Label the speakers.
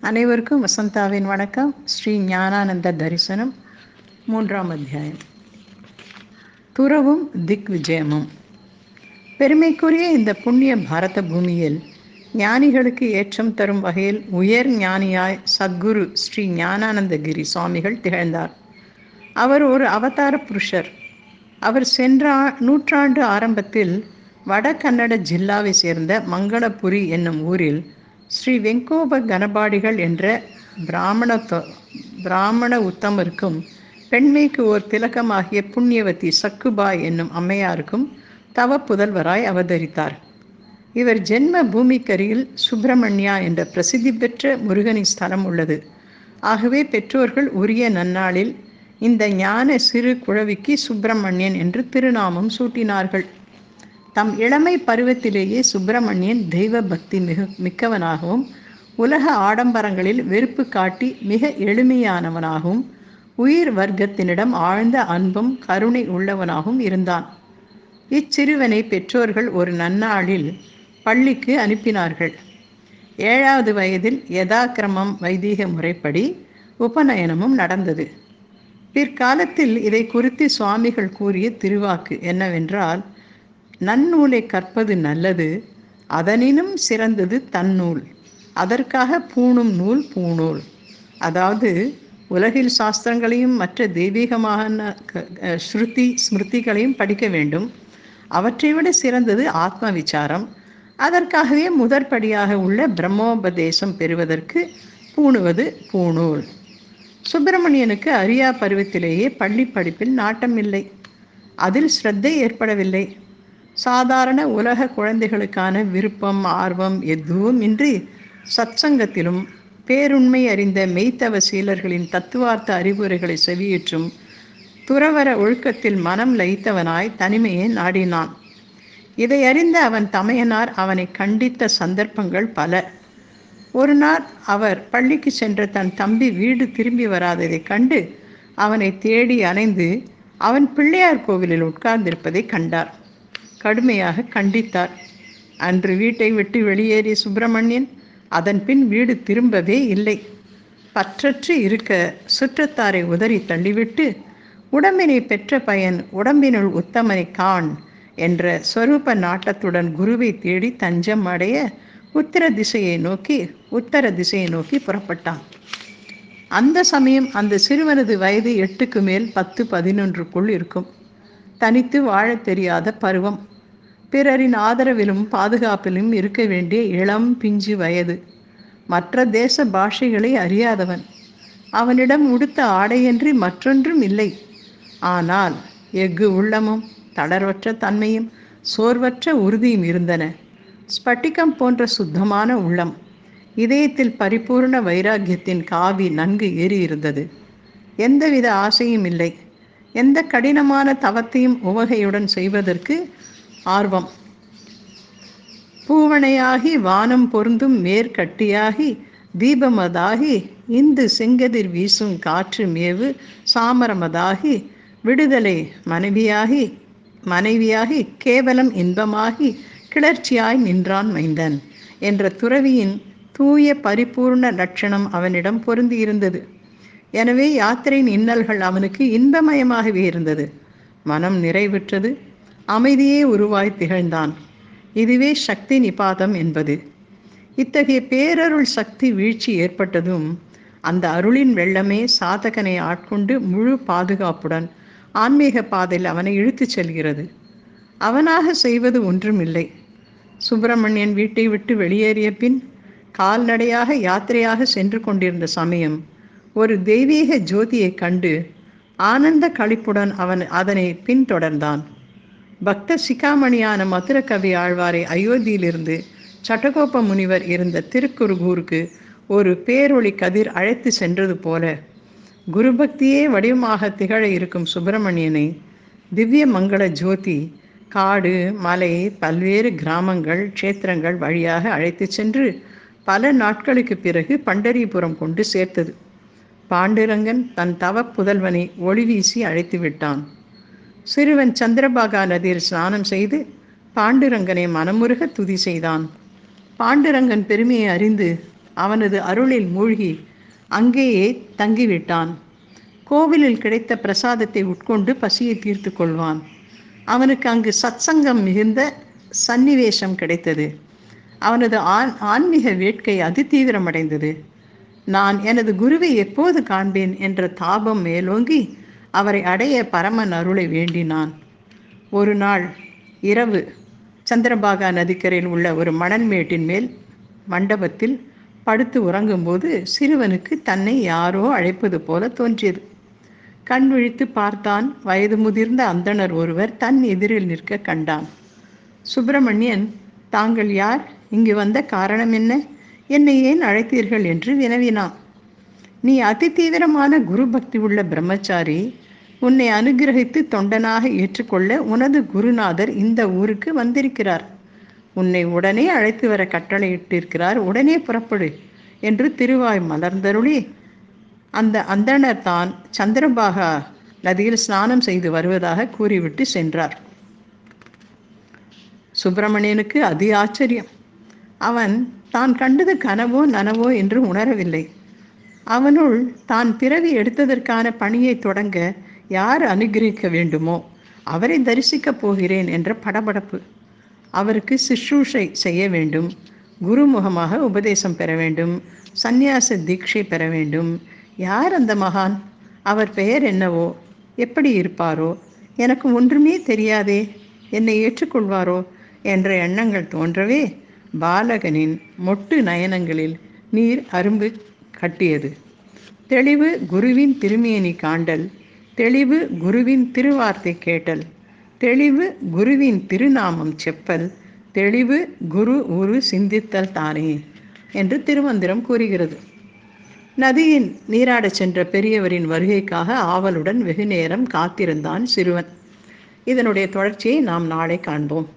Speaker 1: அனைவருக்கும் வசந்தாவின் வணக்கம். ஸ்ரீ ஞானானந்த தரிசனம் மூன்றாம் அத்தியாயம். துறவும் திக் விஜயமும் பெருமைக்குரிய இந்த புண்ணிய பாரத பூமியில் ஞானிகளுக்கு ஏற்றம் தரும் வகையில் உயர் ஞானியாய் சத்குரு ஸ்ரீ ஞானானந்தகிரி சுவாமிகள் திகழ்ந்தார். அவர் ஒரு அவதார புருஷர். அவர் சென்ற நூற்றாண்டு ஆரம்பத்தில் வட கன்னட ஜில்லாவை சேர்ந்த மங்களபுரி என்னும் ஊரில் ஸ்ரீ வெங்கோப கனபாடிகள் என்ற பிராமண பிராமண உத்தமருக்கும் பெண்மைக்கு ஓர் திலகமாகிய புண்ணியவதி சக்குபாய் என்னும் அம்மையாருக்கும் தவ புதல்வராய் அவதரித்தார். இவர் ஜென்ம பூமிக்கரியில் சுப்பிரமணியா என்ற பிரசித்தி பெற்ற முருகனின் ஸ்தலம் உள்ளது. ஆகவே பெற்றோர்கள் உரிய நன்னாளில் இந்த ஞான சிறு குழவிக்கு சுப்பிரமணியன் என்று திருநாமம் சூட்டினார்கள். தம் இளமை பருவத்திலேயே சுப்பிரமணியன் தெய்வ பக்தி மிகு மிக்கவனாகவும் உலக ஆடம்பரங்களில் வெறுப்பு காட்டி மிக எளிமையானவனாகவும் உயிர் வர்க்கத்தினிடம் ஆழ்ந்த அன்பும் கருணை உள்ளவனாகவும் இருந்தான். இச்சிறுவனை பெற்றோர்கள் ஒரு நன்னாளில் பள்ளிக்கு அனுப்பினார்கள். ஏழாவது வயதில் யதாக்கிரமம் வைதீக முறைப்படி உபநயனமும் நடந்தது. பிற்காலத்தில் இதை குறித்து சுவாமிகள் கூறிய திருவாக்கு என்னவென்றால் நன்னூலை கற்பது நல்லது அதனினும் சிறந்தது தன்னூல். அதற்காக பூணும் நூல் பூணூல் அதாவது உலகில் சாஸ்திரங்களையும் மற்ற தெய்வீகமான க- ஸ்ருதி ஸ்மிருதிகளையும் படிக்க வேண்டும். அவற்றை விட சிறந்தது ஆத்ம விசாரம். அதற்காகவே முதற்படியாக உள்ள பிரம்மோபதேசம் பெறுவதற்கு பூணுவது பூணூல் சுப்பிரமணியனுக்கு அரியா பருவத்திலேயே பள்ளி படிப்பில் நாட்டமில்லை. அதில் ஸ்ரத்தை ஏற்படவில்லை. சாதாரண உலக குழந்தைகளுக்கான விருப்பம் ஆர்வம் எதுவும் இன்றி சத்சங்கத்திலும் பேருண்மை அறிந்த மெய்த்தவ சீலர்களின் தத்துவார்த்த அறிவுரைகளை செவியுற்றும் துறவர ஒழுக்கத்தில் மனம் லயித்தவனாய் தனிமையை நாடினான். இதை அறிந்த அவன் தமையனார் அவனை கண்டித்த சந்தர்ப்பங்கள் பல. ஒரு நாள் அவர் பள்ளிக்கு சென்ற தன் தம்பி வீடு திரும்பி வராததைக் கண்டு அவனை தேடி அணைந்து அவன் பிள்ளையார் கோவிலில் உட்கார்ந்திருப்பதை கண்டார். கடுமையாக கண்டித்தார். அன்று வீட்டை விட்டு வெளியேறிய சுப்பிரமணியன் அதன் பின் வீடு திரும்பவே இல்லை. பற்றற்று இருக்க சுற்றத்தாரை உதறி தள்ளிவிட்டு உடம்பினை பெற்ற பயன் உடம்பினுள் உத்தமனை காண் என்ற சொரூப நாட்டத்துடன் குருவை தேடி தஞ்சம் அடைய உத்தர திசையை நோக்கி உத்தர திசையை நோக்கி புறப்பட்டான். அந்த சமயம் அந்த சிறுவனது வயது எட்டுக்கு மேல் பத்து பதினொன்றுக்குள் இருக்கும். தனித்து வாழத் தெரியாத பருவம். பிறரின் ஆதரவிலும் பாதுகாப்பிலும் இருக்க வேண்டிய இளம் பிஞ்சு வயது. மற்ற தேச பாஷைகளை அறியாதவன். அவனிடம் உடுத்த ஆடையன்றி மற்றொன்றும் இல்லை. ஆனால் எஃகு உள்ளமும் தளர்வற்ற தன்மையும் சோர்வற்ற உறுதியும் இருந்தன. ஸ்பட்டிகம் போன்ற சுத்தமான உள்ளம் இதயத்தில் பரிபூர்ண வைராக்கியத்தின் காவி நன்கு ஏறி இருந்தது எந்தவித ஆசையும் இல்லை. எந்த கடினமான தவத்தையும் உவகையுடன் செய்வதற்கு ஆர்வம். பூவணையாகி வானம் பொருந்தும் மேற்கட்டியாகி தீபமதாகி இந்து செங்கதிர் வீசும் காற்று மேவு சாமரமதாகி விடுதலை மனைவியாகி மனைவியாகி கேவலம் இன்பமாகி கிளர்ச்சியாய் நின்றான் மைந்தன் என்ற துறவியின் தூய பரிபூர்ண லட்சணம் அவனிடம் பொருந்தியிருந்தது. எனவே யாத்திரையின் இன்னல்கள் அவனுக்கு இன்பமயமாகவே இருந்தது. மனம் நிறைவுற்றது. அமைதியே உருவாய் திகழ்ந்தான். இதுவே சக்தி நிபாதம் என்பது. இத்தகைய பேரருள் சக்தி வீழ்ச்சி ஏற்பட்டதும் அந்த அருளின் வெள்ளமே சாதகனை ஆட்கொண்டு முழு பாதுகாப்புடன் ஆன்மீக பாதையில் அவனை இழுத்துச் செல்கிறது. அவனாக செய்வது ஒன்றுமில்லை. சுப்பிரமணியன் வீட்டை விட்டு வெளியேறிய பின் கால்நடையாக யாத்திரையாக சென்று கொண்டிருந்த சமயம் ஒரு தெய்வீக ஜோதியைக் கண்டு ஆனந்த களிப்புடன் அவன் அதனை பின்தொடர்ந்தான். பக்த சிகாமணியான மதுர கவி ஆழ்வாரை அயோத்தியிலிருந்து சட்டகோப முனிவர் இருந்த திருக்குறுகூருக்கு ஒரு பேரொளி கதிர் அழைத்து சென்றது போல குருபக்தியே வடிவமாக திகழ இருக்கும் சுப்பிரமணியனை திவ்ய மங்கள ஜோதி காடு மலை பல்வேறு கிராமங்கள் க்ஷேத்திரங்கள் வழியாக அழைத்து சென்று பல நாட்களுக்கு பிறகு பண்டரிபுரம் கொண்டு சேர்த்தது. பாண்டுரங்கன் தன் தவ புதல்வனை ஒளி வீசி அழைத்து விட்டான் சிறுவன் சந்திரபாகா நதியில் ஸ்நானம் செய்து பாண்டுரங்கனை மனமுருக துதி செய்தான். பாண்டுரங்கன் பெருமையை அறிந்து அவனது அருளில் மூழ்கி அங்கேயே தங்கிவிட்டான். கோவிலில் கிடைத்த பிரசாதத்தை உட்கொண்டு பசியை தீர்த்து கொள்வான். அவனுக்கு அங்கு சத்சங்கம் மிகுந்த சந்நிவேசம் கிடைத்தது. அவனது ஆன் ஆன்மீக வேட்கை அதிதீவிரமடைந்தது நான் எனது குருவை எப்போது காண்பேன் என்ற தாபம் மேலோங்கி அவரை அடைய பரமன் அருளை வேண்டினான். ஒரு நாள் இரவு சந்திரபாகா நதிக்கரையில் உள்ள ஒரு மணன்மேட்டின் மேல் மண்டபத்தில் படுத்து உறங்கும்போது சிறுவனுக்கு தன்னை யாரோ அழைப்பது போல தோன்றியது. கண் விழித்து பார்த்தான் வயது முதிர்ந்த அந்தணர் ஒருவர் தன் எதிரில் நிற்க கண்டான். சுப்பிரமணியன் தாங்கள் யார்? இங்கு வந்த காரணம் என்ன? என்னை ஏன் அழைத்தீர்கள் என்று வினவினான் நீ அதி தீவிரமான குரு பக்தி உள்ள பிரம்மச்சாரி உன்னை அனுகிரகித்து தொண்டனாக ஏற்றுக்கொள்ள உனது குருநாதர் இந்த ஊருக்கு வந்திருக்கிறார். உன்னை உடனே அழைத்து வர கட்டளையிட்டிருக்கிறார் உடனே புறப்படு என்று திருவாய் மலர்ந்தருளி அந்த அந்தணர் தான் சந்திரபாகா நதியில் ஸ்நானம் செய்து வருவதாக கூறிவிட்டு சென்றார். சுப்பிரமணியனுக்கு அதி ஆச்சரியம். அவன் தான் கண்டது கனவோ நனவோ என்று உணரவில்லை. அவனுள் தான் பிறவி எடுத்ததற்கான பணியை தொடங்க யார் அனுகிரகிக்க வேண்டுமோ அவரை தரிசிக்கப் போகிறேன் என்ற படபடப்பு. அவருக்கு சுஷ்ரூஷை செய்ய வேண்டும் குருமுகமாக உபதேசம் பெற வேண்டும் சந்நியாச தீட்சை பெற வேண்டும். யார் அந்த மகான்? அவர் பெயர் என்னவோ? எப்படி இருப்பாரோ? எனக்கு ஒன்றுமே தெரியாதே என்னை ஏற்றுக்கொள்வாரோ? என்ற எண்ணங்கள் தோன்றவே பாலகனின் மொட்டு நயனங்களில் நீர் அரும்பு கட்டியது. தெளிவு குருவின் திருமேனி காண்டல் தெளிவு குருவின் திருவார்த்தை கேட்டல் தெளிவு குருவின் திருநாமம் செப்பல் தெளிவு குரு உரு சிந்தித்தல் தானே என்று திருமந்திரம் கூறுகிறது. நதியின் நீராடச் சென்ற பெரியவரின் வருகைக்காக ஆவலுடன் வெகு நேரம் காத்திருந்தான் சிறுவன். இதனுடைய தொடர்ச்சியை நாம் நாளை காண்போம்.